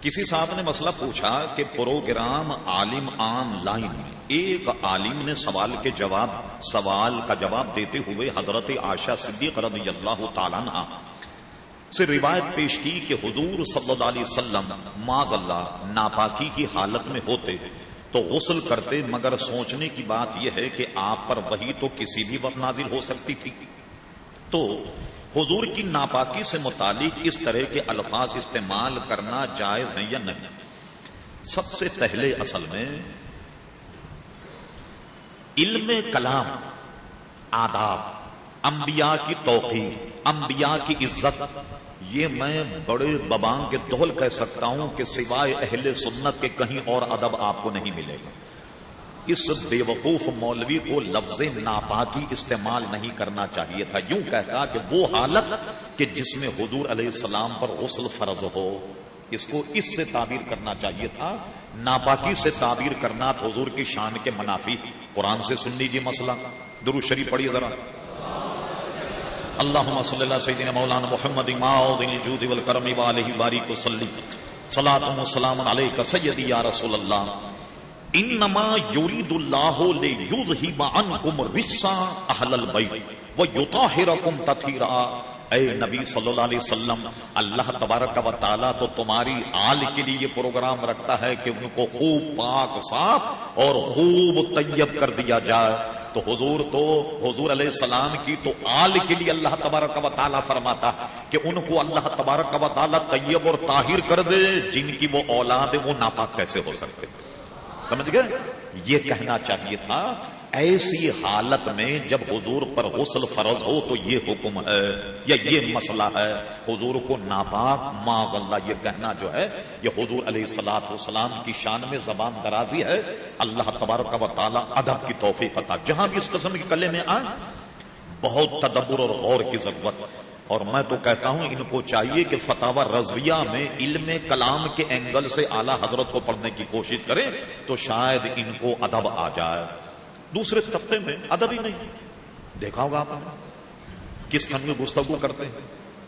کسی صاحب نے مسئلہ پوچھا کہ پروگرام عالم آن لائن میں ایک عالم نے سوال کے جواب سوال کا جواب دیتے ہوئے حضرت آشا صدیق رضی اللہ تعالیٰ عنہ سے روایت پیش کی کہ حضور صلی اللہ علیہ وسلم معذ اللہ ناپاکی کی حالت میں ہوتے تو غسل کرتے مگر سوچنے کی بات یہ ہے کہ آپ پر وہی تو کسی بھی وقت نازل ہو سکتی تھی۔ تو حضور کی ناپاکی سے متعلق اس طرح کے الفاظ استعمال کرنا جائز ہے یا نہیں؟ سب سے پہلے اصل میں علم کلام، آداب، انبیاء کی توقیر، انبیاء کی عزت، یہ میں بڑے ببان کے دول کہہ سکتا ہوں کہ سوائے اہل سنت کے کہیں اور ادب آپ کو نہیں ملے گا۔ اس بے وقوف مولوی کو لفظ ناپاکی استعمال نہیں کرنا چاہیے تھا۔ یوں کہتا کہ وہ حالت کہ جس میں حضور علیہ السلام پر غسل فرض ہو، اس کو اس سے تعبیر کرنا چاہیے تھا۔ ناپاکی سے تعبیر کرنا تو حضور کی شان کے منافی۔ قرآن سے سن لیجیے مسئلہ۔ درو شریف پڑھیے ذرا۔ اللہ صلی اللہ سیدنا مولانا محمد الجود والکرم والہ بارک وسلم۔ صلاۃ و سلام علیک سیدی یا رسول اللہ۔ انما یرید اللہ لیذہب عنکم رسا اہل البیت ویطہرکم تطہیرا۔ اے نبی صلی اللہ علیہ وسلم، اللہ تبارک و تعالی تو تمہاری آل کے لیے یہ پروگرام رکھتا ہے کہ ان کو خوب پاک، صاف اور خوب طیب کر دیا جائے۔ تو حضور تو، حضور علیہ السلام کی تو آل کے لیے اللہ تبارک و تعالیٰ فرماتا کہ ان کو اللہ تبارک و تعالیٰ طیب اور طاہر کر دے، جن کی وہ اولاد ہے وہ ناپاک کیسے ہو سکتے سمجھ گئے؟ یہ کہنا چاہیے تھا، ایسی حالت میں جب حضور پر غسل فرض ہو تو یہ حکم ہے یا یہ مسئلہ ہے؟ حضور کو ناپاک معذ اللہ یہ کہنا جو ہے، یہ حضور علیہ السلاط والسلام کی شان میں زبان درازی ہے۔ اللہ تبارک و تعالیٰ ادب کی توفیق عطا۔ جہاں بھی اس قسم کے کلے میں آئے بہت تدبر اور غور کی ضرورت۔ اور میں تو کہتا ہوں، ان کو چاہیے کہ فتح رضویہ میں علم کلام کے اینگل سے اعلی حضرت کو پڑھنے کی کوشش کریں تو شاید ان کو ادب آ جائے۔ دوسرے طبقے میں ادب ہی نہیں۔ دیکھا ہوگا آپ نے۔ کس فن میں گفتگو کرتے ہیں؟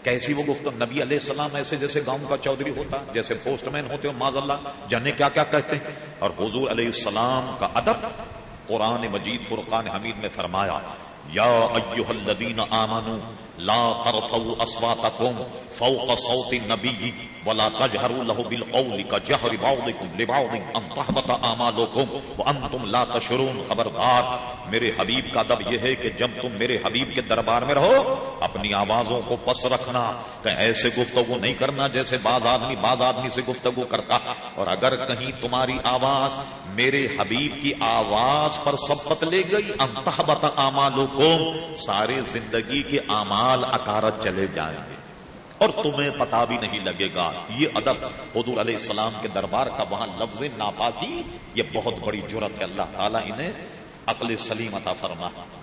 کیسی وہ گفتگو؟ نبی علیہ السلام ایسے جیسے گاؤں کا چودھری ہوتا، جیسے پوسٹ مین ہوتے ہو ماض اللہ جانے کیا کیا کہتے ہیں۔ اور حضور علیہ السلام کا ادب قرآن مجید فرقان حمید میں فرمایا یا ایوہ الذین آمنوا لا ترفعوا اصواتکم فوق صوت النبی ولا تجهروا له بالقول كجهر بعضكم لبعض ان تحبط اعمالكم وانتم لا تشعرون۔ خبردار، میرے حبیب کا ادب یہ ہے کہ جب تم میرے حبیب کے دربار میں رہو، اپنی آوازوں کو پس رکھنا کہ ایسے گفتگو نہیں کرنا جیسے بعض آدمی بعض آدمی سے گفتگو کرتا۔ اور اگر کہیں تمہاری آواز میرے حبیب کی آواز پر سبقت لے گئی انتہبت اعمالکم سارے زندگی کے اعمال اکارت چلے جائیں گے۔ اور تمہیں پتا بھی نہیں لگے گا، یہ ادب حضور علیہ السلام کے دربار کا وہاں لفظ ناپاکی، یہ بہت بڑی جرت ہے۔ اللہ تعالیٰ انہیں عقل سلیم عطا فرما۔